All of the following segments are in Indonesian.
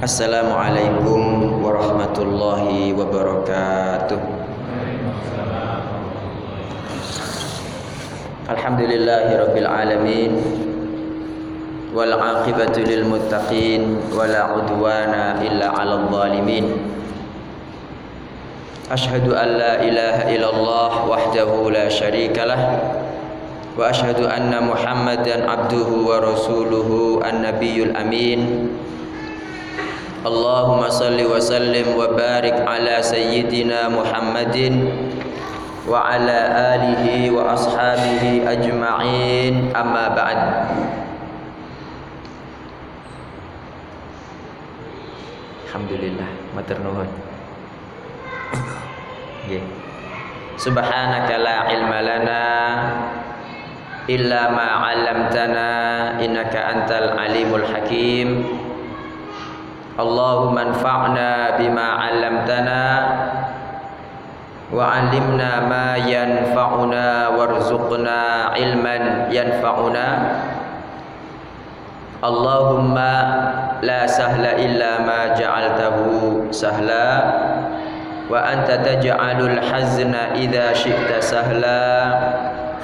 Assalamualaikum warahmatullahi wabarakatuh Alhamdulillahi rabbil alamin wal lil muttaqin wala illa 'alal zalimin Ashhadu an la ilaha illallah wahdahu la syarika lah wa ashhadu anna Muhammadan abduhu wa rasuluhu an-nabiyul amin Allahumma salli wa sallim wa barik ala sayyidina Muhammadin wa ala alihi wa ashabihi ajma'in amma ba'd Alhamdulillah. Matur nuwun. Nggih. Subhanaka la ilma lana illa ma 'allamtana innaka antal alimul hakim Allahumma anfa'na bima 'allamtana wa 'allimna ma yanfa'una warzuqna ilman yanfa'una Allahumma la sahla illa ma ja'altahu sahla wa anta taj'alul hazna idza syi'ta sahla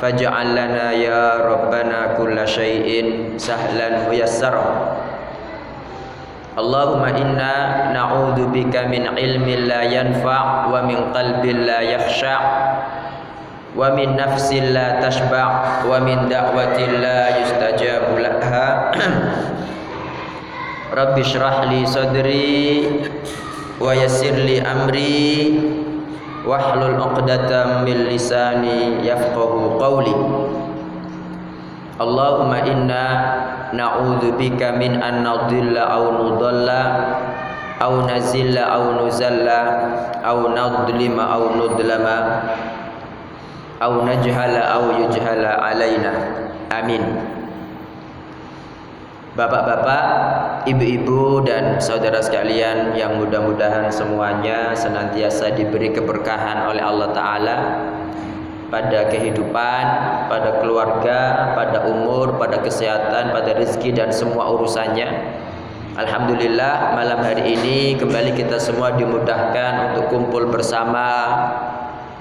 faj'al lana ya rabbana kulla syai'in sahlan muyassara Allahumma inna na'udzu bika min ilmin la yanfa' wa min qalbin la yakhsha' wa min nafsin la tashba' wa min da'watin la yustajabu laha. Rabbi shrah li sadri wa yassir li amri wahlul 'uqdatam min lisani yafqahu qawli Allahumma inna na'udzu bika min an nadhilla aw nudalla aw nazilla aw nuzalla aw nadlima aw nudlama aw najhala aw yujhala alaina. Amin. Bapak-bapak, ibu-ibu dan saudara sekalian yang mudah-mudahan semuanya senantiasa diberi keberkahan oleh Allah taala pada kehidupan, pada keluarga, pada umur, pada kesehatan, pada rezeki dan semua urusannya. Alhamdulillah malam hari ini kembali kita semua dimudahkan untuk kumpul bersama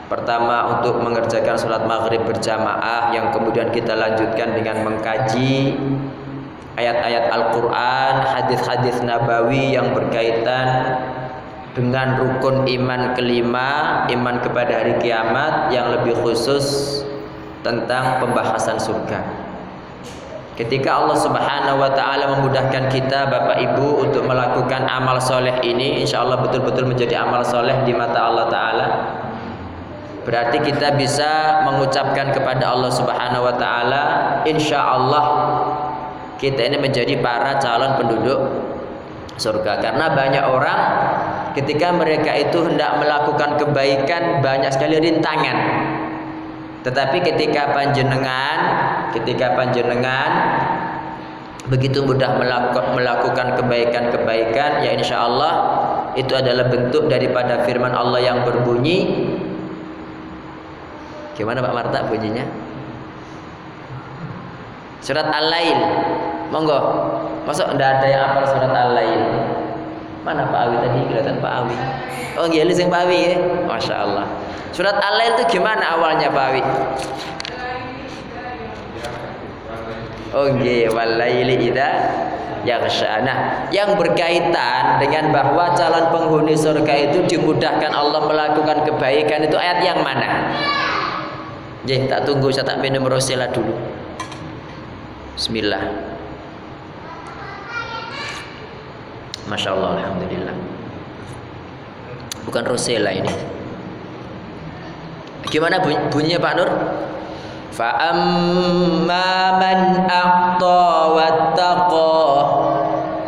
Pertama untuk mengerjakan sholat maghrib berjamaah Yang kemudian kita lanjutkan dengan mengkaji Ayat-ayat Al-Quran, hadis-hadis Nabawi yang berkaitan dengan rukun iman kelima, iman kepada hari kiamat yang lebih khusus tentang pembahasan surga. Ketika Allah Subhanahu wa taala memudahkan kita Bapak Ibu untuk melakukan amal soleh ini, insya Allah betul-betul menjadi amal soleh di mata Allah taala. Berarti kita bisa mengucapkan kepada Allah Subhanahu wa taala, insya Allah kita ini menjadi para calon penduduk surga. Karena banyak orang ketika mereka itu hendak melakukan kebaikan banyak sekali rintangan. Tetapi ketika panjenengan ketika panjenengan begitu mudah melakukan kebaikan-kebaikan ya insya Allah itu adalah bentuk daripada firman Allah yang berbunyi. Gimana Pak Marta bunyinya? Surat Al-Lail monggo. Masuk ndak ada yang hafal surat Al-Lail. Mana Pak Awi tadi? Kelihatan Pak Awi. Oh iya yang Pak Awi ya? Masya Allah. Surat Al-Lail itu gimana awalnya Pak Awi? Oh iya walaili idza yaghsha nah yang berkaitan dengan bahwa calon penghuni surga itu dimudahkan Allah melakukan kebaikan itu ayat yang mana? Jih, tak tunggu saya tak minum rosela dulu. Bismillah Masya Allah Alhamdulillah. Bukan Rosella ini. Gimana bunyinya Pak Nur? Fa'amma man a'ta wattaqa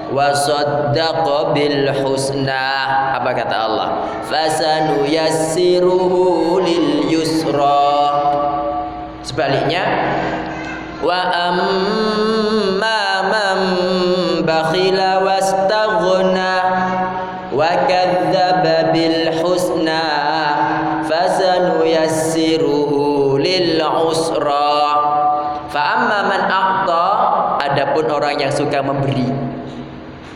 wa saddaqa bil husna. Apa kata Allah? Fasanuyassiruhu lil yusra. Sebaliknya wa amma bakhila wastaghna wa kadzdzaba bil husna fasanuyassiruhu lil usra fa amma man aqta adapun orang yang suka memberi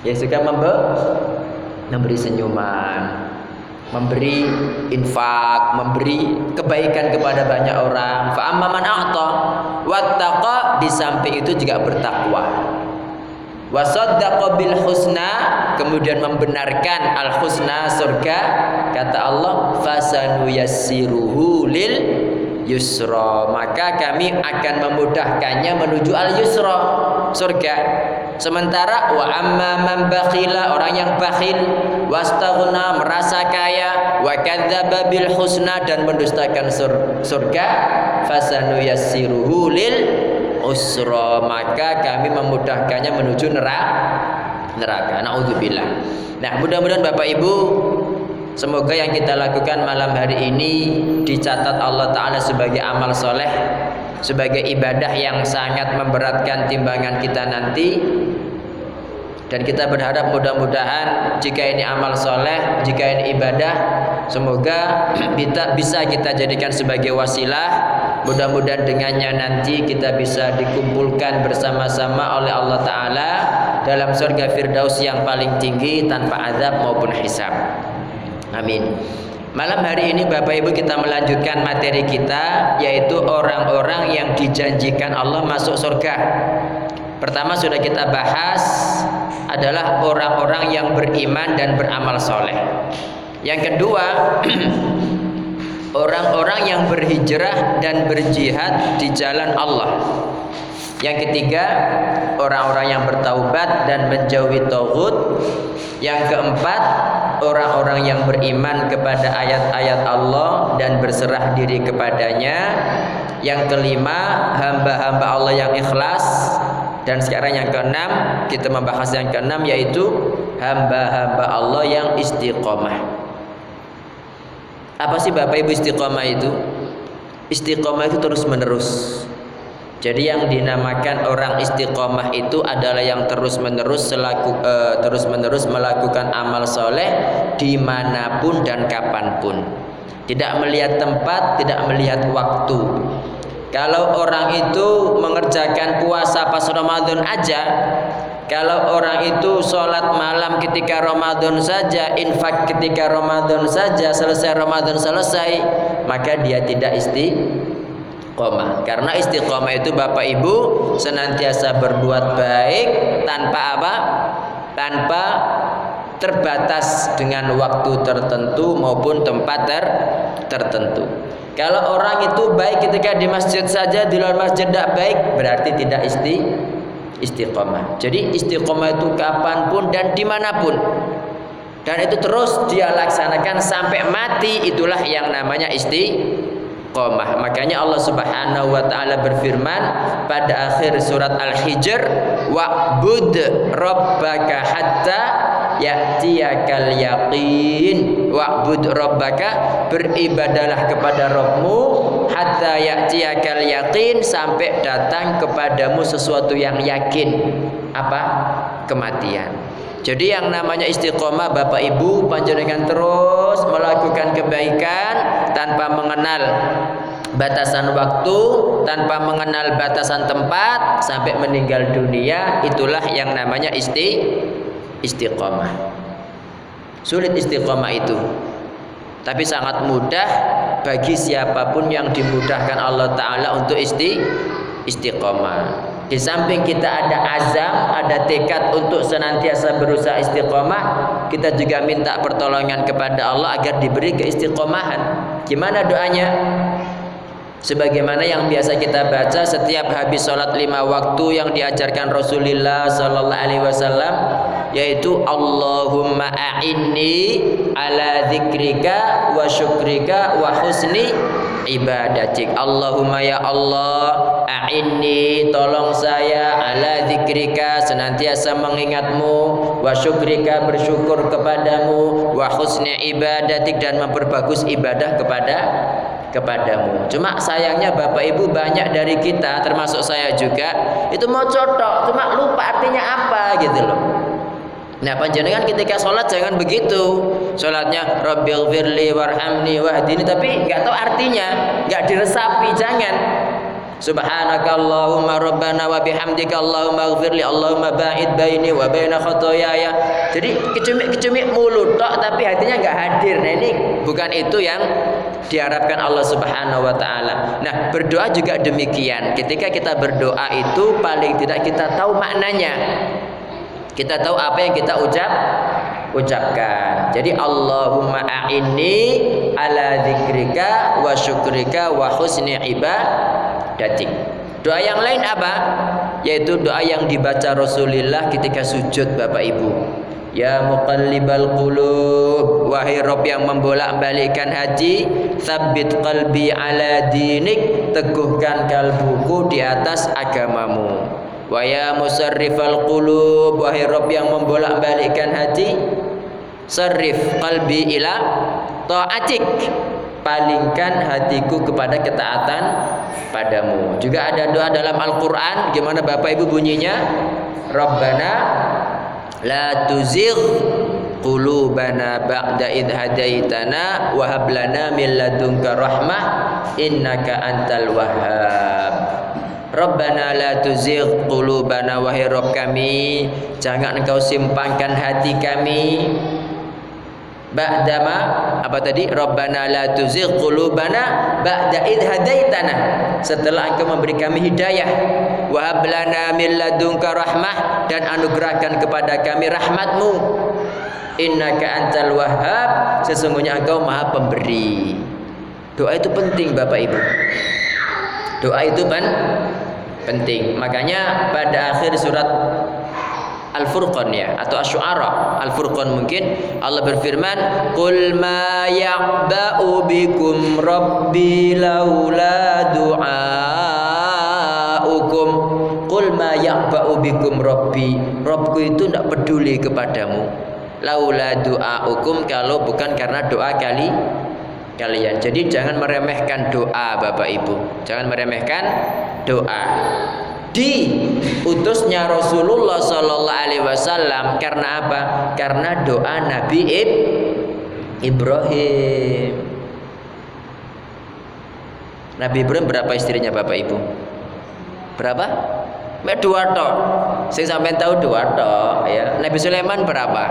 Yang suka memberi senyuman, memberi infak, memberi kebaikan kepada banyak orang. Fa amma man a'ta wattaqa di samping itu juga bertakwa. Wa saddaqa bil husna kemudian membenarkan al husna surga kata Allah fasanu yassiruhu lil yusra. Maka kami akan memudahkannya menuju al yusra surga. Sementara wa amma man bakhila orang yang bakhil wastaghna merasa kaya wa kadzdzaba bil husna dan mendustakan surga. Fasanu yassiruhu lil usra maka kami memudahkannya menuju neraka neraka. Naudzubillah. Nah mudah-mudahan Bapak Ibu Semoga yang kita lakukan malam hari ini dicatat Allah Ta'ala sebagai amal soleh Sebagai ibadah yang sangat memberatkan timbangan kita nanti Dan kita berharap mudah-mudahan jika ini amal soleh Jika ini ibadah Semoga kita bisa kita jadikan sebagai wasilah Mudah-mudahan dengannya nanti kita bisa dikumpulkan bersama-sama oleh Allah Ta'ala Dalam surga Firdaus yang paling tinggi tanpa azab maupun hisab Amin. Malam hari ini Bapak Ibu kita melanjutkan materi kita yaitu orang-orang yang dijanjikan Allah masuk surga. Pertama sudah kita bahas adalah orang-orang yang beriman dan beramal soleh. Yang kedua orang-orang yang berhijrah dan berjihad di jalan Allah. Yang ketiga, orang-orang yang bertaubat dan menjauhi tauhid. Yang keempat, orang-orang yang beriman kepada ayat-ayat Allah dan berserah diri kepadanya. Yang kelima, hamba-hamba Allah yang ikhlas. Dan sekarang yang keenam, kita membahas yang keenam yaitu hamba-hamba Allah yang istiqomah. Apa sih Bapak Ibu istiqomah itu? Istiqomah itu terus menerus jadi yang dinamakan orang istiqomah itu adalah yang terus menerus selaku uh, terus menerus melakukan amal soleh di mana pun dan kapan pun. Tidak melihat tempat, tidak melihat waktu. Kalau orang itu mengerjakan puasa pas Ramadan aja, kalau orang itu sholat malam ketika Ramadan saja, infak ketika Ramadan saja, selesai Ramadan selesai, maka dia tidak istiqomah. Karena istiqomah itu Bapak Ibu senantiasa berbuat baik tanpa apa? Tanpa terbatas dengan waktu tertentu maupun tempat ter tertentu. Kalau orang itu baik ketika di masjid saja di luar masjid tidak baik berarti tidak isti istiqomah. Jadi istiqomah itu kapan pun dan di mana pun dan itu terus dia laksanakan sampai mati itulah yang namanya isti istiqomah. Makanya Allah Subhanahu wa taala berfirman pada akhir surat Al-Hijr, "Wa'bud rabbaka hatta ya'tiyakal yaqin." Wa'bud rabbaka, beribadalah kepada Rabbmu hatta ya'tiyakal yaqin sampai datang kepadamu sesuatu yang yakin. Apa? Kematian. Jadi yang namanya istiqomah Bapak Ibu panjenengan terus melakukan kebaikan tanpa mengenal batasan waktu, tanpa mengenal batasan tempat sampai meninggal dunia, itulah yang namanya isti istiqomah. Sulit istiqomah itu. Tapi sangat mudah bagi siapa pun yang dimudahkan Allah taala untuk isti istiqomah. Di samping kita ada azam, ada tekad untuk senantiasa berusaha istiqomah, kita juga minta pertolongan kepada Allah agar diberi keistiqomahan. Gimana doanya? Sebagaimana yang biasa kita baca setiap habis sholat lima waktu yang diajarkan Rasulullah Sallallahu Alaihi Wasallam, yaitu Allahumma a'inni ala dzikrika wa syukrika wa husni ibadatik. Allahumma ya Allah a'inni tolong saya ala zikrika senantiasa mengingatmu wa syukrika bersyukur kepadamu wa husni ibadatik dan memperbagus ibadah kepada kepadamu. Cuma sayangnya Bapak Ibu banyak dari kita termasuk saya juga itu mau cotok cuma lupa artinya apa gitu loh. Nah panjenengan ketika sholat jangan begitu Sholatnya Rabbil firli warhamni wahdini Tapi nggak tahu artinya nggak diresapi jangan Subhanakallahumma rabbana wa bihamdika Allahumma ighfirli Allahumma ba'id baini wa baina khotoyaya. Jadi kecumik-kecumik mulut tok tapi hatinya enggak hadir. Nah ini bukan itu yang diharapkan Allah Subhanahu wa taala. Nah, berdoa juga demikian. Ketika kita berdoa itu paling tidak kita tahu maknanya. Kita tahu apa yang kita ucap ucapkan. Jadi Allahumma a'inni ala dzikrika wa syukrika wa husni ibadatik. Doa yang lain apa? Yaitu doa yang dibaca Rasulullah ketika sujud Bapak Ibu. Ya muqallibal qulub. Wahai Rob yang membolak-balikan haji Thabbit qalbi ala dinik Teguhkan kalbuku di atas agamamu. Wa ya musarrifal qulub. Wahai Rob yang membolak-balikan haji Sarrif qalbi ila ta'atik. Palingkan hatiku kepada ketaatan padamu. Juga ada doa dalam Al-Quran. Gimana Bapak Ibu bunyinya? Rabbana la tuzigh qulubana ba'da id hadaitana wa hab lana min ladunka rahmah innaka antal wahhab. Rabbana la tuzigh qulubana wahai Rabb kami jangan engkau simpangkan hati kami ba'dama apa tadi? Rabbana la tuzigh qulubana ba'da id hadaitana setelah engkau memberi kami hidayah wa hab lana min ladunka rahmah dan anugerahkan kepada kami rahmatmu. Innaka antal wahhab sesungguhnya engkau maha pemberi. Doa itu penting Bapak Ibu. Doa itu kan penting. Makanya pada akhir surat Al-Furqan ya atau Asy-Syu'ara. Al-Furqan mungkin Allah berfirman, "Qul ma ya'ba'u bikum rabbi laula du'aukum." Qul ma ya'ba'u bikum rabbi. Rabbku itu tidak peduli kepadamu. Laula du'aukum kalau bukan karena doa kali kalian. Jadi jangan meremehkan doa Bapak Ibu. Jangan meremehkan doa. Di utusnya Rasulullah Sallallahu Alaihi Wasallam karena apa? Karena doa Nabi Ibrahim. Nabi Ibrahim berapa istrinya Bapak Ibu? Berapa? Mek dua tok. Saya sampai tahu dua tok ya. Nabi Sulaiman berapa?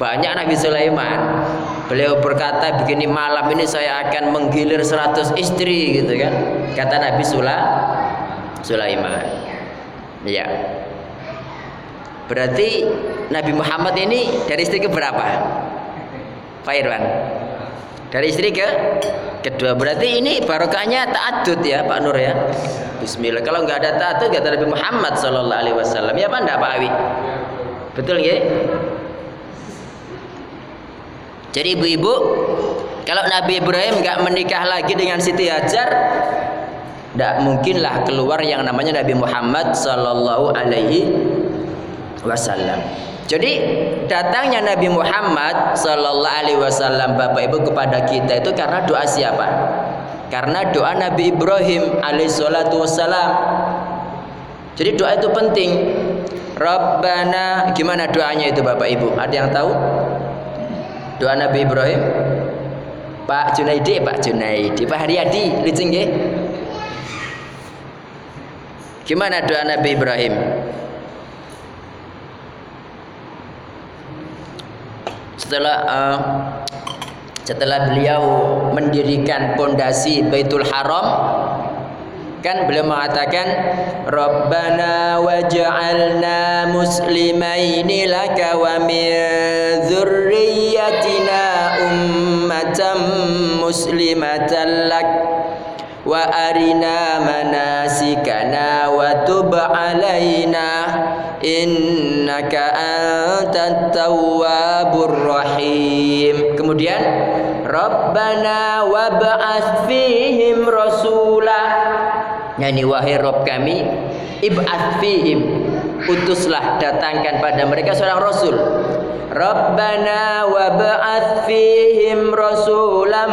Banyak Nabi Sulaiman. Beliau berkata begini malam ini saya akan menggilir 100 istri gitu kan. Kata Nabi Sula Sulaiman. Ya. Berarti Nabi Muhammad ini dari istri ke berapa? Pak Irwan. Dari istri ke kedua. Berarti ini barokahnya ta'adud ya Pak Nur ya. Bismillah. Kalau nggak ada ta'adud kata Nabi Muhammad sallallahu alaihi wasallam. Ya apa enggak Pak Awi? Betul ya? Jadi ibu-ibu, kalau Nabi Ibrahim nggak menikah lagi dengan Siti Hajar, tidak mungkinlah keluar yang namanya Nabi Muhammad Sallallahu Alaihi Wasallam. Jadi datangnya Nabi Muhammad Sallallahu Alaihi Wasallam Bapak Ibu kepada kita itu karena doa siapa? Karena doa Nabi Ibrahim Alaihissalatu. Jadi doa itu penting. Rabbana gimana doanya itu Bapak Ibu? Ada yang tahu? doa Nabi Ibrahim Pak Junaidi Pak Junaidi Pak Haryadi licin nggih Gimana doa Nabi Ibrahim? Setelah uh, setelah beliau mendirikan pondasi Baitul Haram kan beliau mengatakan Rabbana waj'alna muslimaini laka wa min dzurriyyatina ummatan muslimatan lak wa arina manasikana wa tub alaina. Innaka antat tawwabur rahim. Kemudian Rabbana wab'ats fihim rasulah Yani wahai Rob kami ib'ats fihim. Utuslah datangkan pada mereka seorang rasul Rabbana wab'ats fihim rasulam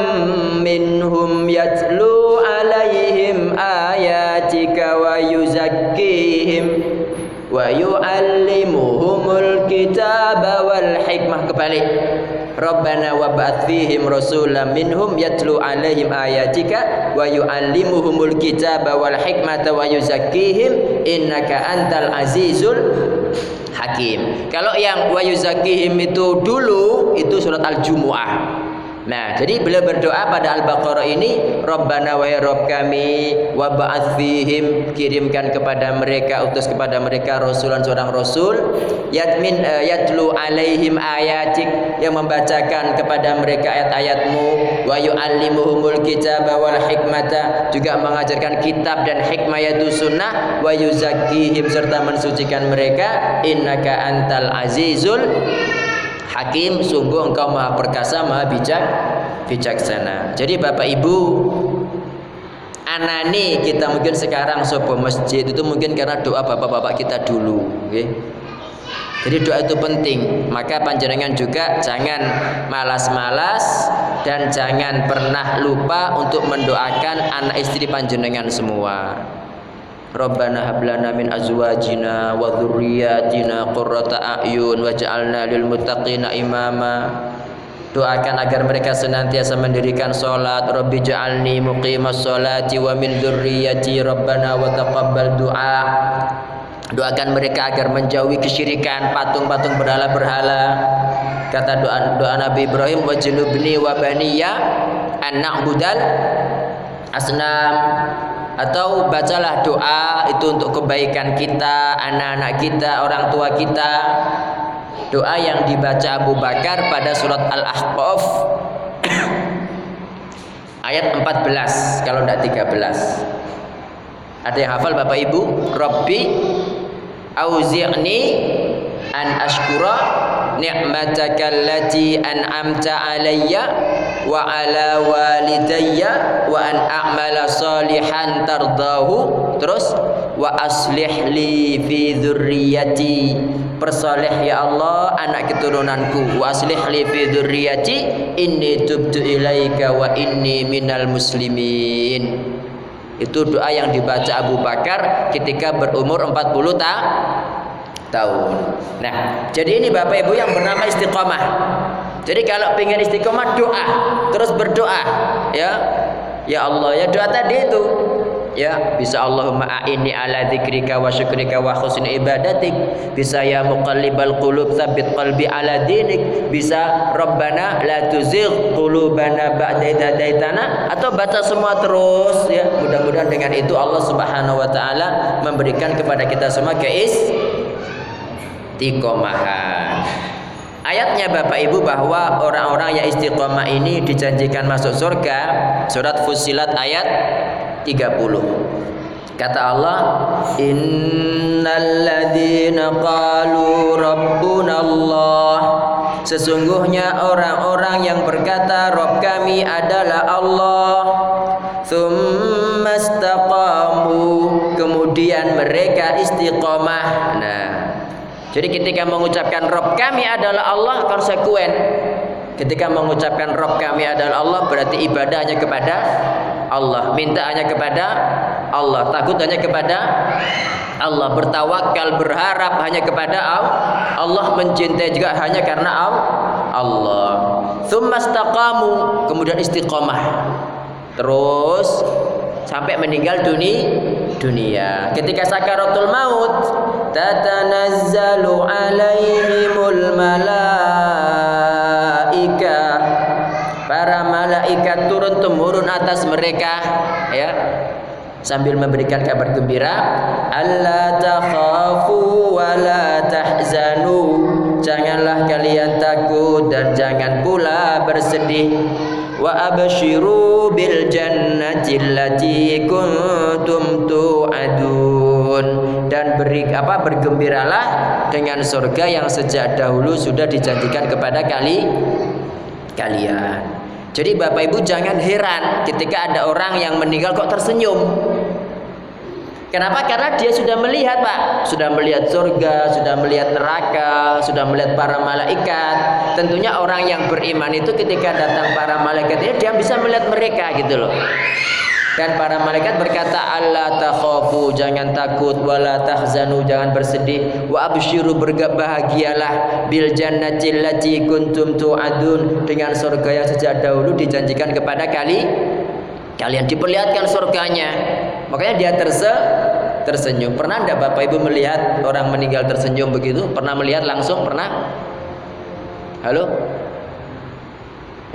minhum yatlu alaihim ayatika wa yuzakkihim wa yu'allimuhumul kitaba wal hikmah kebalik. Rabbana wa ba'ath fihim rasulam minhum yatlu alaihim ayatika wa yu'allimuhumul kitaba wal hikmata wa yuzakkihim innaka antal azizul hakim. Kalau yang wa yuzakihim itu dulu itu surat Al-Jumuah. Nah, jadi beliau berdoa pada Al-Baqarah ini, Rabbana wa ya Rabb kami wa ba'ats kirimkan kepada mereka utus kepada mereka rasulan seorang rasul yatmin uh, yatlu alaihim ayatik yang membacakan kepada mereka ayat-ayatmu wa yu'allimuhumul kitaba wal hikmata juga mengajarkan kitab dan hikmah yaitu sunnah wa yuzakkihim serta mensucikan mereka innaka antal azizul Hakim sungguh engkau maha perkasa maha bijak bijaksana. Jadi bapak ibu Anani kita mungkin sekarang sopo masjid itu mungkin karena doa bapak-bapak kita dulu okay? Jadi doa itu penting. Maka panjenengan juga jangan malas-malas Dan jangan pernah lupa untuk mendoakan anak istri panjenengan semua Rabbana hab lana min azwajina wa dzurriyyatina qurrata a'yun waj'alna lil muttaqina imama. Doakan agar mereka senantiasa mendirikan salat. Rabbi ja'alni muqimas salati wa min dzurriyyati Rabbana wa taqabbal du'a. Doakan mereka agar menjauhi kesyirikan, patung-patung berhala-berhala. Kata doa doa Nabi Ibrahim wajnubni wa baniya an na'budal asnam atau bacalah doa itu untuk kebaikan kita, anak-anak kita, orang tua kita. Doa yang dibaca Abu Bakar pada surat Al-Ahqaf ayat 14 kalau tidak 13. Ada yang hafal Bapak Ibu? Rabbi auzi'ni an ashkura ni'mataka allati an'amta alayya wa ala walidayya wa an a'mala salihan tardahu. Terus wa aslih li fi dzurriyyati persoleh ya Allah anak keturunanku. Wa aslih li fi dzurriyyati inni tubtu ilaika wa inni minal muslimin. Itu doa yang dibaca Abu Bakar ketika berumur 40 ta tahun. Nah, jadi ini Bapak Ibu yang bernama istiqomah. Jadi kalau pengen istiqomah doa, terus berdoa, ya. Ya Allah, ya doa tadi itu. Ya, bisa Allahumma a'inni ala dzikrika wa syukrika wa husni ibadatik. Bisa ya muqallibal qulub tsabbit qalbi ala dinik. Bisa Rabbana la tuzigh qulubana ba'da idh hadaitana atau baca semua terus ya. Mudah-mudahan dengan itu Allah Subhanahu wa taala memberikan kepada kita semua keis istiqomahan. Ayatnya Bapak Ibu bahwa orang-orang yang istiqomah ini dijanjikan masuk surga. Surat Fusilat ayat 30. Kata Allah, "Innalladzina qalu rabbuna Allah." Sesungguhnya orang-orang yang berkata Rob kami adalah Allah Thummastaqamu Kemudian mereka istiqomah Nah jadi ketika mengucapkan Rob kami adalah Allah konsekuen. Ketika mengucapkan Rob kami adalah Allah berarti ibadahnya kepada Allah, minta hanya kepada Allah, takut hanya kepada Allah, bertawakal, berharap hanya kepada Allah, mencintai juga hanya karena Allah. Tsumastaqamu, kemudian istiqomah. Terus sampai meninggal dunia. Ketika sakaratul maut, tatanazzalu alaihimul malaika. Para malaikat turun temurun atas mereka, ya. Sambil memberikan kabar gembira, Allah takhafu wa la tahzanu. Janganlah kalian takut dan jangan pula bersedih wa abshiru bil jannati allati kuntum tu'adun dan beri apa bergembiralah dengan surga yang sejak dahulu sudah dijanjikan kepada kali kalian. Jadi Bapak Ibu jangan heran ketika ada orang yang meninggal kok tersenyum. Kenapa? Karena dia sudah melihat, Pak. Sudah melihat surga, sudah melihat neraka, sudah melihat para malaikat. Tentunya orang yang beriman itu ketika datang para malaikat dia bisa melihat mereka gitu loh. Dan para malaikat berkata, Allah takhafu, jangan takut, wala tahzanu, jangan bersedih, wa absyiru berbahagialah bil jannati allati kuntum tu'adun dengan surga yang sejak dahulu dijanjikan kepada kali kalian diperlihatkan surganya. Makanya dia terse tersenyum. Pernah tidak Bapak Ibu melihat orang meninggal tersenyum begitu? Pernah melihat langsung? Pernah? Halo?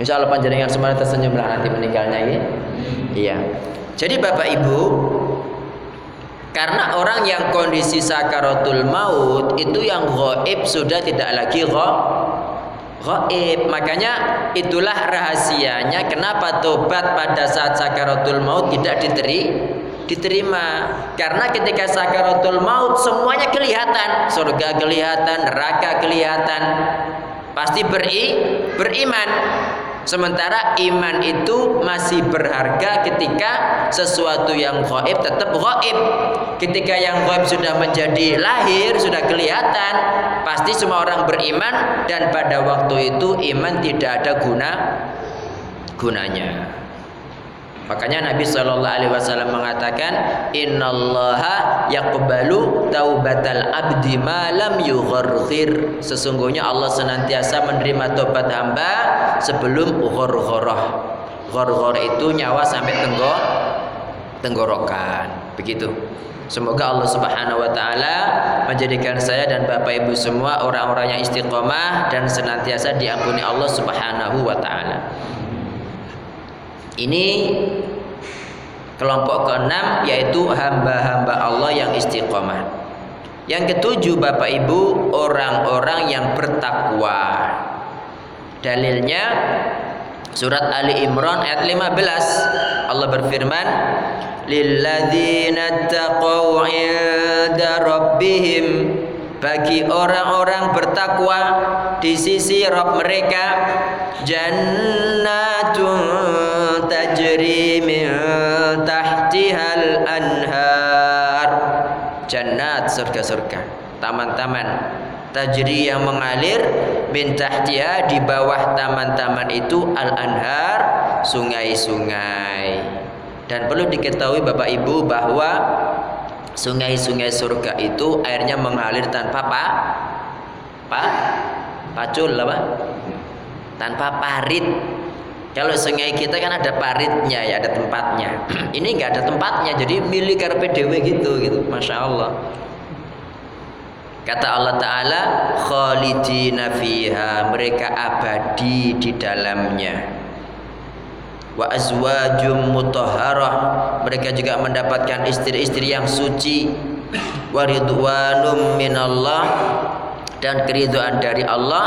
Insya Allah panjenengan semuanya tersenyum lah nanti meninggalnya ini. Iya. Jadi Bapak Ibu, karena orang yang kondisi sakaratul maut itu yang gaib sudah tidak lagi gaib. Makanya itulah rahasianya kenapa tobat pada saat sakaratul maut tidak diteri, diterima. Karena ketika sakaratul maut semuanya kelihatan, surga kelihatan, neraka kelihatan. Pasti beri beriman. Sementara iman itu masih berharga ketika sesuatu yang gaib tetap gaib. Ketika yang gaib sudah menjadi lahir, sudah kelihatan, pasti semua orang beriman dan pada waktu itu iman tidak ada guna gunanya. Makanya Nabi Shallallahu Alaihi Wasallam mengatakan, Innallaha yaqbalu taubatal abdi malam yugharghir. Sesungguhnya Allah senantiasa menerima tobat hamba sebelum ghorghoroh. Ghorghor itu nyawa sampai tenggor tenggorokan. Begitu. Semoga Allah Subhanahu wa taala menjadikan saya dan Bapak Ibu semua orang-orang yang istiqomah dan senantiasa diampuni Allah Subhanahu wa taala. Ini kelompok keenam yaitu hamba-hamba Allah yang istiqomah. Yang ketujuh Bapak Ibu orang-orang yang bertakwa. Dalilnya surat Ali Imran ayat 15 Allah berfirman lilladzina taqaw 'inda rabbihim bagi orang-orang bertakwa di sisi Rabb mereka jannatun tajri min tahtihal anhar jannat surga-surga taman-taman tajri yang mengalir min tahtiha di bawah taman-taman itu al anhar sungai-sungai dan perlu diketahui Bapak Ibu bahwa sungai-sungai surga itu airnya mengalir tanpa apa? Pa? Pacul apa? Tanpa parit. Kalau sungai kita kan ada paritnya ya, ada tempatnya. Ini enggak ada tempatnya, jadi milik karpe dewe gitu gitu. Masya Allah. Kata Allah Ta'ala Khalidina fiha Mereka abadi di dalamnya wa azwajum mutahharah mereka juga mendapatkan istri-istri yang suci wa ridwanum minallah dan keridhaan dari Allah.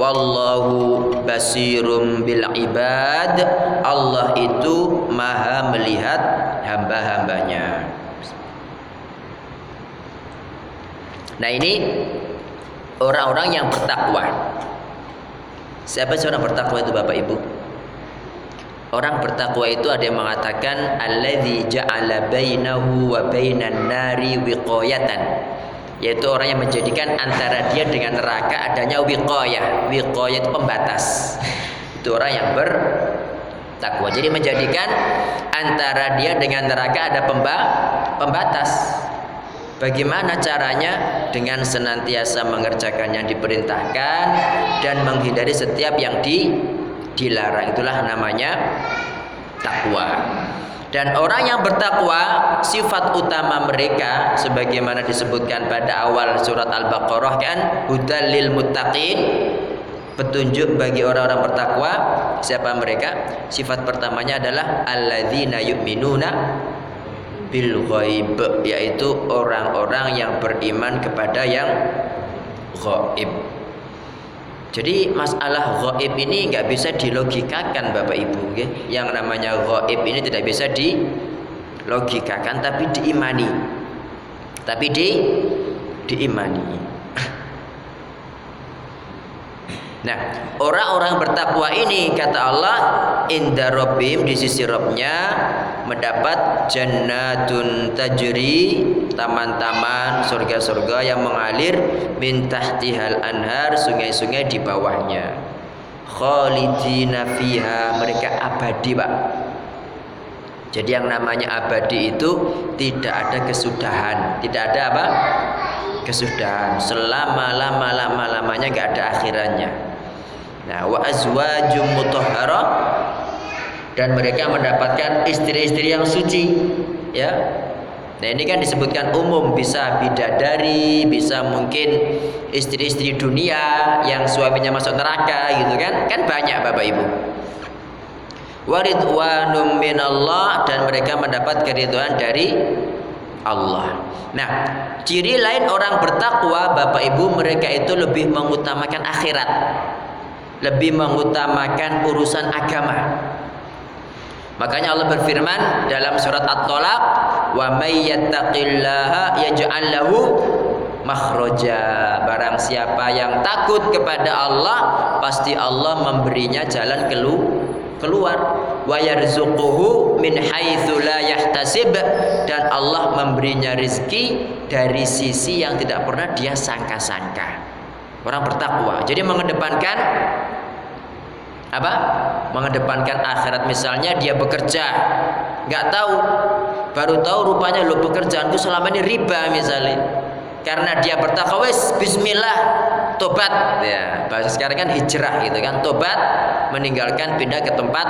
Wallahu basirum bil ibad. Allah itu maha melihat hamba-hambanya. Nah ini orang-orang yang bertakwa. Siapa sih orang bertakwa itu Bapak Ibu? Orang bertakwa itu ada yang mengatakan alladzi ja'ala bainahu wa bainan nari wiqayatan yaitu orang yang menjadikan antara dia dengan neraka adanya wiqayah. Wiqayah itu pembatas. Itu orang yang bertakwa. Jadi menjadikan antara dia dengan neraka ada pemba pembatas. Bagaimana caranya? Dengan senantiasa mengerjakan yang diperintahkan dan menghindari setiap yang di dilarang itulah namanya takwa dan orang yang bertakwa sifat utama mereka sebagaimana disebutkan pada awal surat Al-Baqarah kan? Hudalil petunjuk bagi orang-orang bertakwa siapa mereka? Sifat pertamanya adalah alladzina yu'minuna bil ghaib yaitu orang-orang yang beriman kepada yang ghaib jadi masalah gaib ini nggak bisa dilogikakan Bapak Ibu, okay? yang namanya gaib ini tidak bisa dilogikakan, tapi diimani, tapi di diimani. Nah, orang-orang bertakwa ini kata Allah inda rabbim di sisi Rabbnya mendapat jannatun tajri taman-taman surga-surga yang mengalir min tahtihal anhar sungai-sungai di bawahnya. Khalidina fiha mereka abadi, Pak. Jadi yang namanya abadi itu tidak ada kesudahan, tidak ada apa? Kesudahan. Selama lama lama lamanya nggak ada akhirannya. Nah, wa azwajum mutahhara dan mereka mendapatkan istri-istri yang suci, ya. Nah, ini kan disebutkan umum bisa bidadari, bisa mungkin istri-istri dunia yang suaminya masuk neraka gitu kan. Kan banyak Bapak Ibu waridwanum minallah dan mereka mendapat keridhaan dari Allah. Nah, ciri lain orang bertakwa Bapak Ibu mereka itu lebih mengutamakan akhirat. Lebih mengutamakan urusan agama. Makanya Allah berfirman dalam surat At-Talaq, "Wa may yattaqillaha yaj'al lahu makhraja." Barang siapa yang takut kepada Allah, pasti Allah memberinya jalan keluar wa yarzuquhu min haitsu la yahtasib dan Allah memberinya rezeki dari sisi yang tidak pernah dia sangka-sangka. Orang bertakwa. Jadi mengedepankan apa? Mengedepankan akhirat. Misalnya dia bekerja. Nggak tahu. Baru tahu rupanya lo pekerjaanku selama ini riba misalnya. Karena dia bertakwa bismillah tobat. Ya bahasa sekarang kan hijrah gitu kan. Tobat meninggalkan pindah ke tempat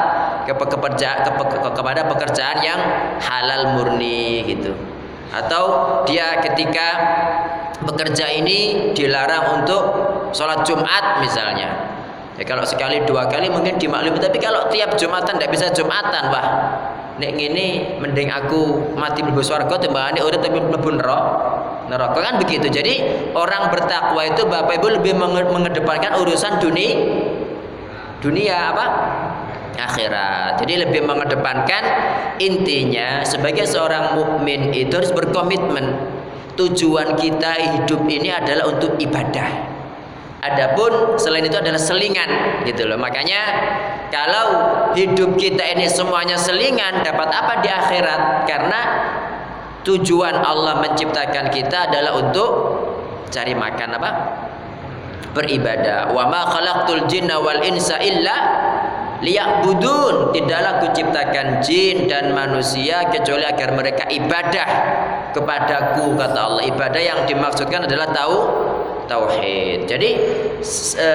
ke pekerja ke, ke, ke, kepada pekerjaan yang halal murni gitu. Atau dia ketika bekerja ini dilarang untuk sholat Jumat misalnya ya kalau sekali dua kali mungkin dimaklumi tapi kalau tiap Jumatan tidak bisa Jumatan wah nek ini mending aku mati mlebu swarga timbangane urip tapi mlebu neraka. Kan begitu. Jadi orang bertakwa itu Bapak Ibu lebih mengedepankan urusan dunia dunia apa? Akhirat. Jadi lebih mengedepankan intinya sebagai seorang mukmin itu harus berkomitmen. Tujuan kita hidup ini adalah untuk ibadah Adapun selain itu adalah selingan gitu loh. Makanya kalau hidup kita ini semuanya selingan dapat apa di akhirat? Karena tujuan Allah menciptakan kita adalah untuk cari makan apa? Beribadah. Wa ma khalaqtul jinna wal insa illa liya'budun. Tidaklah kuciptakan jin dan manusia kecuali agar mereka ibadah kepadaku kata Allah. Ibadah yang dimaksudkan adalah tahu tauhid. Jadi e,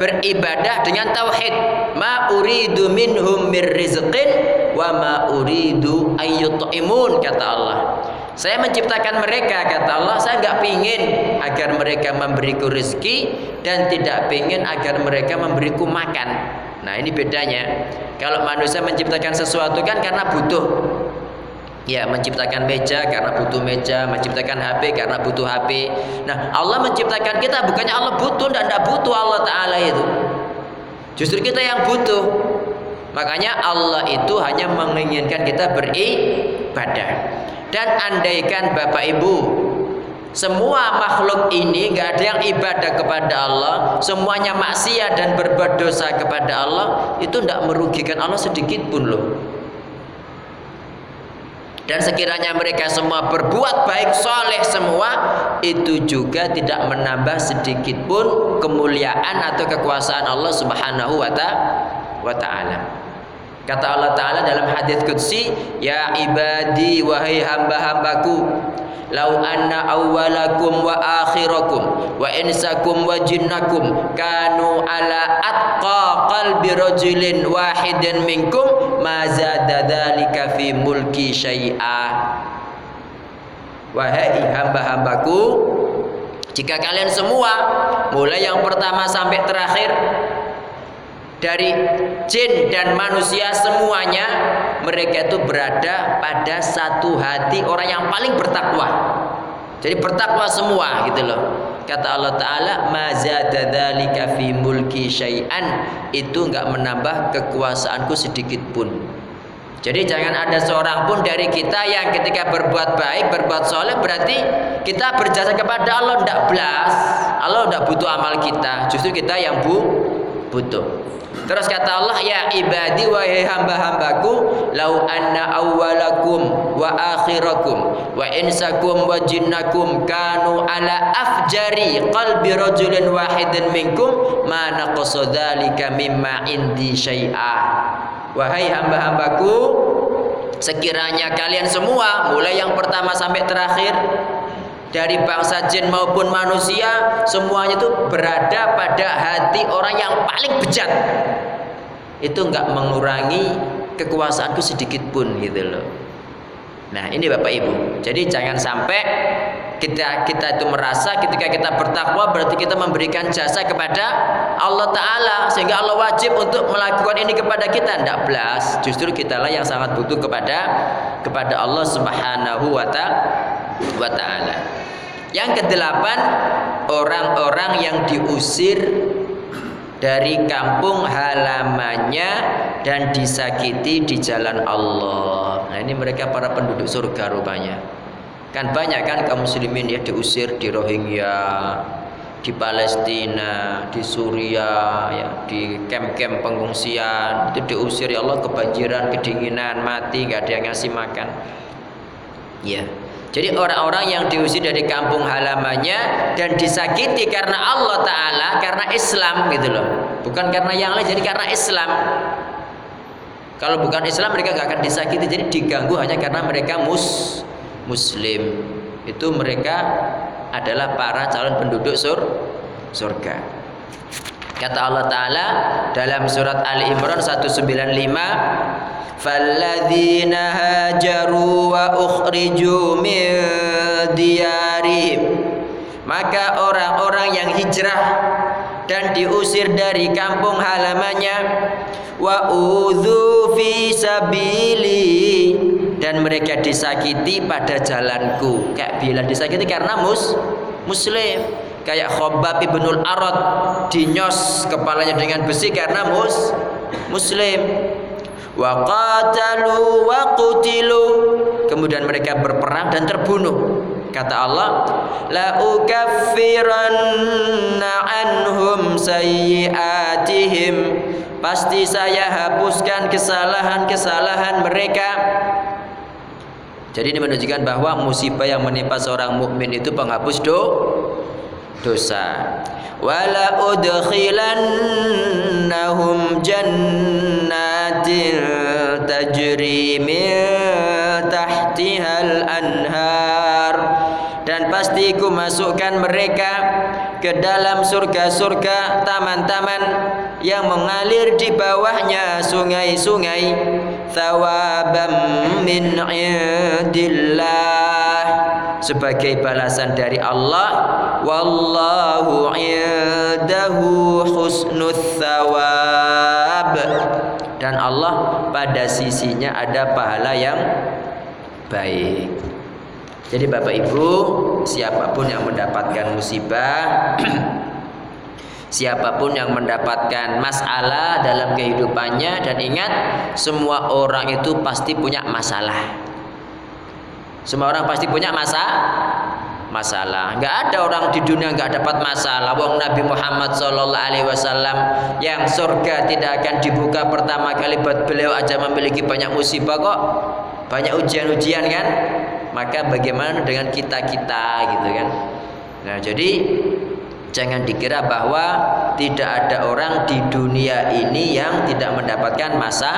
beribadah dengan tauhid. Ma uridu minhum mir rizqin wa ma uridu ayyut'imun kata Allah. Saya menciptakan mereka kata Allah. Saya nggak pingin agar mereka memberiku rezeki dan tidak pingin agar mereka memberiku makan. Nah ini bedanya. Kalau manusia menciptakan sesuatu kan karena butuh Ya, menciptakan meja karena butuh meja, menciptakan HP karena butuh HP. Nah, Allah menciptakan kita bukannya Allah butuh dan tidak butuh Allah Ta'ala itu. Justru kita yang butuh. Makanya Allah itu hanya menginginkan kita beribadah. Dan andaikan Bapak Ibu semua makhluk ini nggak ada yang ibadah kepada Allah, semuanya maksiat dan berbuat dosa kepada Allah, itu tidak merugikan Allah sedikit pun loh. Dan sekiranya mereka semua berbuat baik soleh semua Itu juga tidak menambah sedikit pun kemuliaan atau kekuasaan Allah subhanahu wa ta'ala. Kata Allah Ta'ala dalam hadis Qudsi Ya ibadi wahai hamba-hambaku Lau anna awwalakum wa akhirakum wa insakum wa jinnakum kanu ala atqa qalbi rajulin wahidin minkum ma zada dzalika fi mulki syai'a Wahai hamba-hambaku jika kalian semua mulai yang pertama sampai terakhir dari jin dan manusia semuanya mereka itu berada pada satu hati orang yang paling bertakwa. Jadi bertakwa semua gitu loh. Kata Allah Taala, "Mazadadzalika fi mulki syai'an." Itu enggak menambah kekuasaanku sedikit pun. Jadi jangan ada seorang pun dari kita yang ketika berbuat baik, berbuat soleh berarti kita berjasa kepada Allah tidak belas. Allah tidak butuh amal kita, justru kita yang bu butuh. Terus kata Allah, ya ibadi wahai hamba-hambaku, lau anna awwalakum wa akhirakum wa insakum wa jinnakum kanu ala afjari qalbi rajulin wahidin minkum ma naqasa dzalika mimma indi syai'a. Wahai hamba-hambaku, sekiranya kalian semua mulai yang pertama sampai terakhir dari bangsa jin maupun manusia semuanya itu berada pada hati orang yang paling bejat itu enggak mengurangi kekuasaanku sedikit pun gitu loh Nah ini Bapak Ibu. Jadi jangan sampai kita kita itu merasa ketika kita bertakwa berarti kita memberikan jasa kepada Allah Taala sehingga Allah wajib untuk melakukan ini kepada kita. Tidak belas. Justru kita lah yang sangat butuh kepada kepada Allah Subhanahu wa Taala. Yang kedelapan orang-orang yang diusir dari kampung halamannya dan disakiti di jalan Allah. Nah, ini mereka para penduduk surga rupanya. Kan banyak kan kaum muslimin ya diusir di Rohingya, di Palestina, di Suriah, ya, di kem-kem pengungsian itu diusir ya Allah kebanjiran, kedinginan, mati, nggak ada yang ngasih makan. Ya. Jadi orang-orang yang diusir dari kampung halamannya dan disakiti karena Allah Ta'ala, karena Islam gitu loh. Bukan karena yang lain, jadi karena Islam. Kalau bukan Islam mereka nggak akan disakiti, jadi diganggu hanya karena mereka mus Muslim. Itu mereka adalah para calon penduduk sur surga. Kata Allah Ta'ala dalam surat Ali Imran 195 فالذين هاجروا وأخرجوا من ديارهم maka orang-orang yang hijrah dan diusir dari kampung halamannya wa udzu fi sabili dan mereka disakiti pada jalanku kayak bila disakiti karena mus muslim kayak Khobab ibnul Arad dinyos kepalanya dengan besi karena mus muslim wa qatalu wa qutilu. Kemudian mereka berperang dan terbunuh. Kata Allah la ukaffiranna anhum sayyiatihim. Pasti saya hapuskan kesalahan-kesalahan mereka. Jadi ini menunjukkan bahwa musibah yang menimpa seorang mukmin itu penghapus do dosa. Wala udkhilannahum jannatin tajri min tahtihal anhar. Dan pasti ku masukkan mereka ke dalam surga-surga taman-taman yang mengalir di bawahnya sungai-sungai thawabam min indillah sebagai balasan dari Allah. Wallahu indahu husnul thawab. Dan Allah pada sisinya ada pahala yang baik. Jadi Bapak Ibu siapa pun yang mendapatkan musibah Siapa pun yang mendapatkan masalah dalam kehidupannya dan ingat semua orang itu pasti punya masalah. Semua orang pasti punya masa masalah. Enggak ada orang di dunia enggak dapat masalah. Wong Nabi Muhammad sallallahu alaihi wasallam yang surga tidak akan dibuka pertama kali buat beliau aja memiliki banyak musibah kok. Banyak ujian-ujian kan? Maka bagaimana dengan kita-kita gitu kan? Nah, jadi Jangan dikira bahwa tidak ada orang di dunia ini yang tidak mendapatkan masa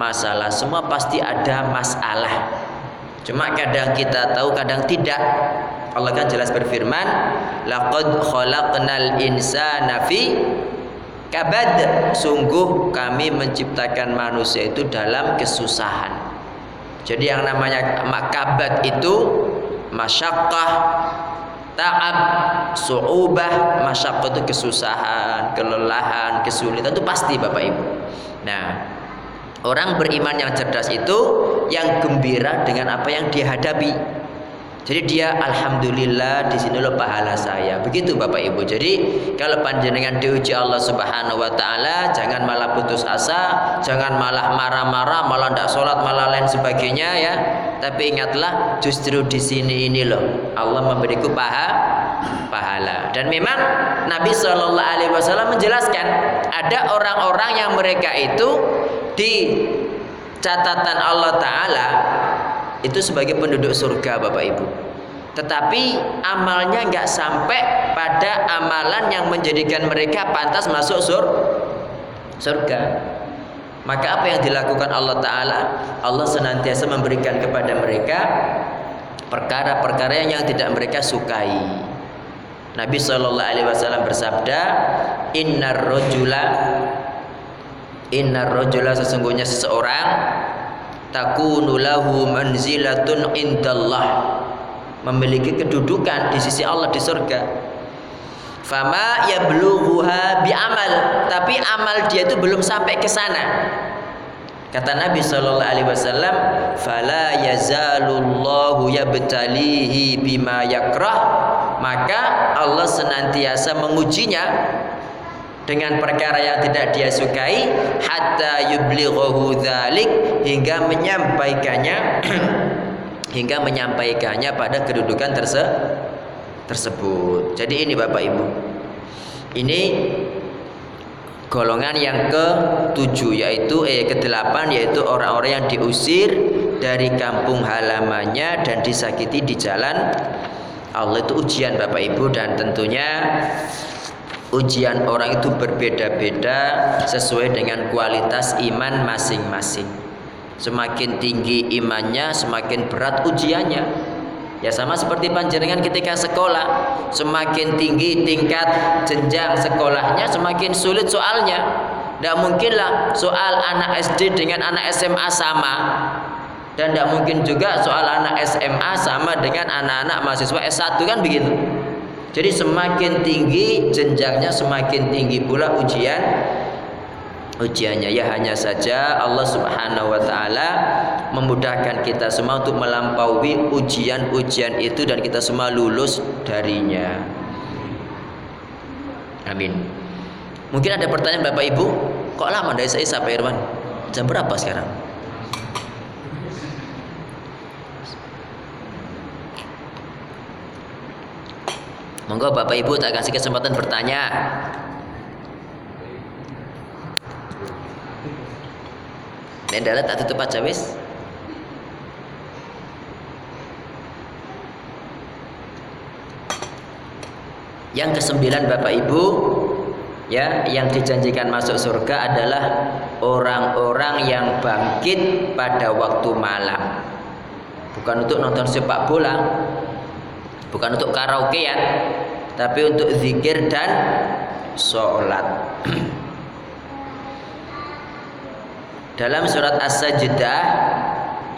masalah. Semua pasti ada masalah. Cuma kadang kita tahu, kadang tidak. Allah kan jelas berfirman, "Laqad khalaqnal insana fi kabad." Sungguh kami menciptakan manusia itu dalam kesusahan. Jadi yang namanya makabad itu masyakkah Ta'ab, su'ubah, masyaqqah itu kesusahan, kelelahan, kesulitan itu pasti Bapak Ibu. Nah, orang beriman yang cerdas itu yang gembira dengan apa yang dihadapi. Jadi dia alhamdulillah di sini loh pahala saya. Begitu Bapak Ibu. Jadi kalau panjenengan diuji Allah Subhanahu wa taala, jangan malah putus asa, jangan malah marah-marah, malah tidak sholat, malah lain sebagainya ya. Tapi ingatlah justru di sini ini loh Allah memberiku paha pahala. Dan memang Nabi Shallallahu alaihi wasallam menjelaskan ada orang-orang yang mereka itu di catatan Allah taala itu sebagai penduduk surga Bapak Ibu. Tetapi amalnya nggak sampai pada amalan yang menjadikan mereka pantas masuk sur surga. Maka apa yang dilakukan Allah Ta'ala Allah senantiasa memberikan kepada mereka Perkara-perkara yang tidak mereka sukai Nabi Shallallahu Wasallam bersabda Innar rojula Innar rojula sesungguhnya seseorang Takunu lahu manzilatun indallah Memiliki kedudukan di sisi Allah di surga Fama ya yablughuha bi amal, tapi amal dia itu belum sampai ke sana. Kata Nabi sallallahu alaihi wasallam, "Fala yazalullahu yabtalihi bima yakrah." Maka Allah senantiasa mengujinya dengan perkara yang tidak dia sukai hatta yublighahu dzalik hingga menyampaikannya hingga menyampaikannya pada kedudukan tersebut tersebut. Jadi ini Bapak Ibu. Ini golongan yang ke-7 yaitu eh ke-8 yaitu orang-orang yang diusir dari kampung halamannya dan disakiti di jalan Allah itu ujian Bapak Ibu dan tentunya ujian orang itu berbeda-beda sesuai dengan kualitas iman masing-masing. Semakin tinggi imannya, semakin berat ujiannya. Ya sama seperti panjenengan ketika sekolah, semakin tinggi tingkat jenjang sekolahnya, semakin sulit soalnya. Tidak mungkinlah soal anak SD dengan anak SMA sama. Dan tidak mungkin juga soal anak SMA sama dengan anak-anak mahasiswa S1 kan begitu. Jadi semakin tinggi jenjangnya semakin tinggi pula ujian ujiannya ya hanya saja Allah Subhanahu wa taala memudahkan kita semua untuk melampaui ujian-ujian itu dan kita semua lulus darinya. Amin. Mungkin ada pertanyaan Bapak Ibu, kok lama dari saya sampai Irwan? Jam berapa sekarang? Monggo Bapak Ibu tak kasih kesempatan bertanya. Nek dalat tak tutup aja wis. Yang kesembilan Bapak Ibu ya yang dijanjikan masuk surga adalah orang-orang yang bangkit pada waktu malam. Bukan untuk nonton sepak bola, bukan untuk karaokean, tapi untuk zikir dan sholat. Dalam surat As-Sajdah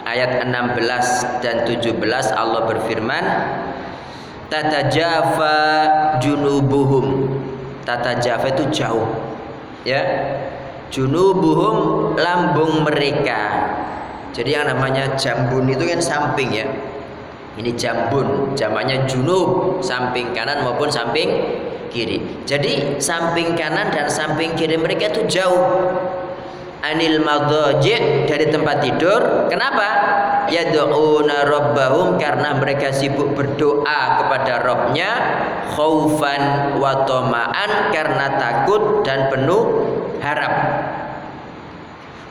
ayat 16 dan 17 Allah berfirman tatajafa junubuhum. Tatajafa itu jauh ya. Junubuhum lambung mereka. Jadi yang namanya jambun itu kan samping ya ini jambun jamaknya junub samping kanan maupun samping kiri jadi samping kanan dan samping kiri mereka itu jauh anil madaji' dari tempat tidur. Kenapa? Yad'una rabbahum karena mereka sibuk berdoa kepada Robnya khaufan wa tama'an karena takut dan penuh harap.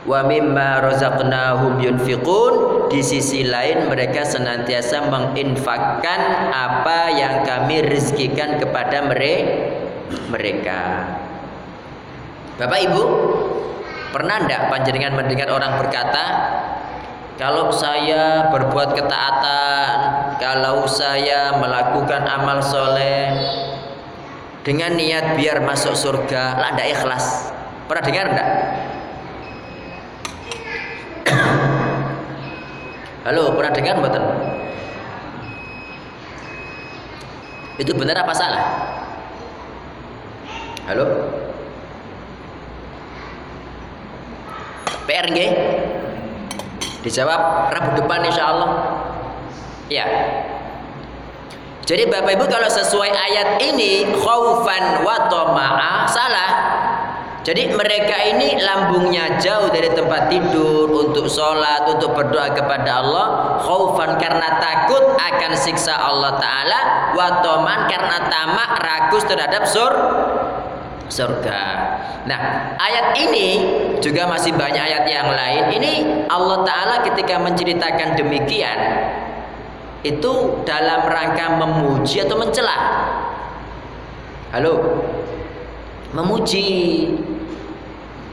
Wa mimma razaqnahum yunfiqun di sisi lain mereka senantiasa menginfakkan apa yang kami rezekikan kepada mereka. Bapak Ibu, Pernah ndak panjenengan mendengar orang berkata, kalau saya berbuat ketaatan, kalau saya melakukan amal soleh dengan niat biar masuk surga, lah ikhlas. Pernah dengar ndak? Halo, pernah dengar mboten? Itu benar apa salah? Halo? PR? Dijawab Rabu depan insya Allah. Ya. Jadi Bapak Ibu kalau sesuai ayat ini khaufan wa tama'a salah. Jadi mereka ini lambungnya jauh dari tempat tidur untuk sholat, untuk berdoa kepada Allah, khaufan karena takut akan siksa Allah Taala, wa karena tamak ragus terhadap sur surga. Nah, ayat ini juga masih banyak ayat yang lain. Ini Allah Ta'ala ketika menceritakan demikian, itu dalam rangka memuji atau mencela? Halo? Memuji.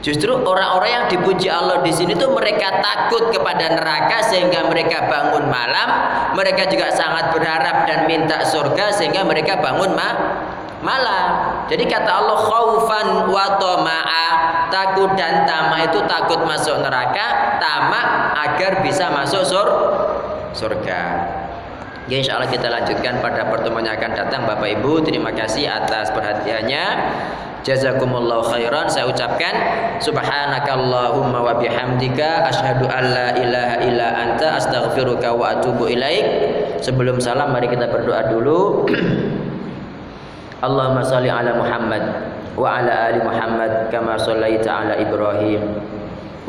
Justru orang-orang yang dipuji Allah di sini tuh mereka takut kepada neraka sehingga mereka bangun malam, mereka juga sangat berharap dan minta surga sehingga mereka bangun ma malam. Jadi kata Allah khaufan wa tama'a, takut dan tamak itu takut masuk neraka, tamak agar bisa masuk sur surga. Ya insya Allah kita lanjutkan pada pertemuan yang akan datang Bapak Ibu Terima kasih atas perhatiannya Jazakumullahu khairan. Saya ucapkan Subhanakallahumma wa bihamdika Ashadu an la ilaha illa anta Astaghfiruka wa atubu ilaik. Sebelum salam mari kita berdoa dulu. Allahumma salli ala Muhammad Wa ala ali Muhammad Kama sallaita ala Ibrahim.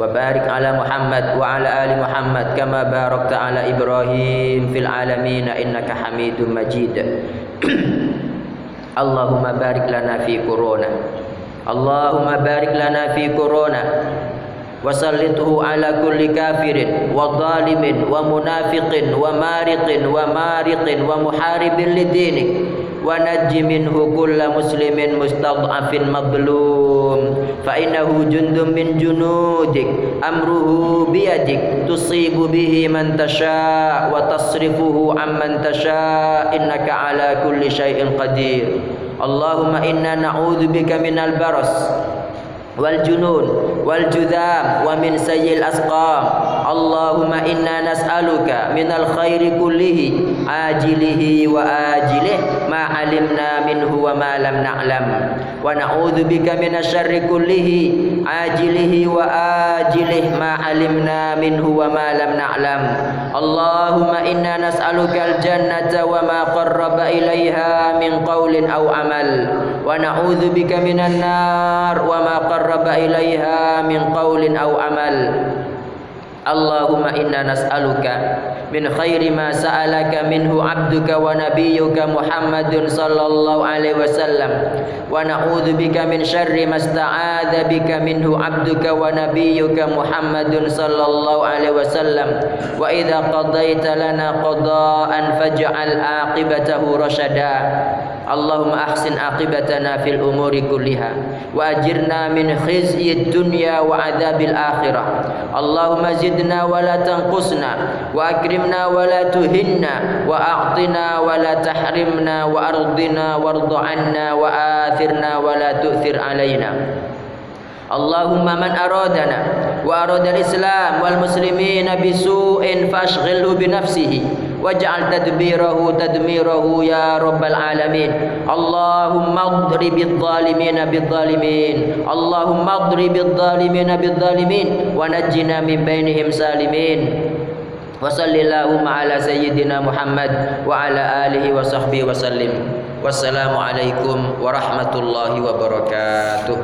Wa barik ala Muhammad Wa ala ali Muhammad Kama barakta ala Ibrahim Fil alamin innaka hamidun majid Allahumma barik lana fi corona Allahumma barik lana fi corona wasallithu ala kulli kafirin wa zalimin wa munafiqin wa mariqin wa mariqin wa muharibin lidinik wa najji minhu kulla muslimin mustad'afin madlum فإنه جند من جنودك أمره بيدك تصيب به من تشاء وتصرفه عمن تشاء إنك على كل شيء قدير. اللهم إنا نعوذ بك من البرص wal junun wal judam wa min sayyil asqam. Allahumma inna nas'aluka minal khairi kullihi ajilihi wa ajilih ma alimna minhu wa ma lam na'lam. Wa na'udzu bika minasyarri kullihi ajilihi wa ajilih ma alimna minhu wa ma lam na'lam. Allahumma inna nas'aluka al-jannata wa ma qarraba ilaiha min qawlin aw amal. Wa na'udzu bika minan nar wa ma qarraba النار وما قرب إليها من قول أو عمل. اللهم إنا نسألك من خير ما سألك منه عبدك ونبيك محمد صلى الله عليه وسلم. ونعوذ بك من شر ما استعاذ بك منه عبدك ونبيك محمد صلى الله عليه وسلم. وإذا قضيت لنا قضاء فاجعل عاقبته رشدا. اللهم أحسن عاقبتنا في الأمور كلها وأجرنا من خزي الدنيا وعذاب الآخرة اللهم زدنا ولا تنقصنا وأكرمنا ولا تهنا وأعطنا ولا تحرمنا وأرضنا وارض عنا وآثرنا ولا تؤثر علينا اللهم من أرادنا وأراد الإسلام والمسلمين بسوء فأشغله بنفسه واجعل تدبيره تدميره يا رب العالمين. اللهم اضرب الظالمين بالظالمين. اللهم اضرب الظالمين بالظالمين. ونجنا من بينهم سالمين. وصل اللهم على سيدنا محمد وعلى آله وصحبه وسلم. والسلام عليكم ورحمة الله وبركاته.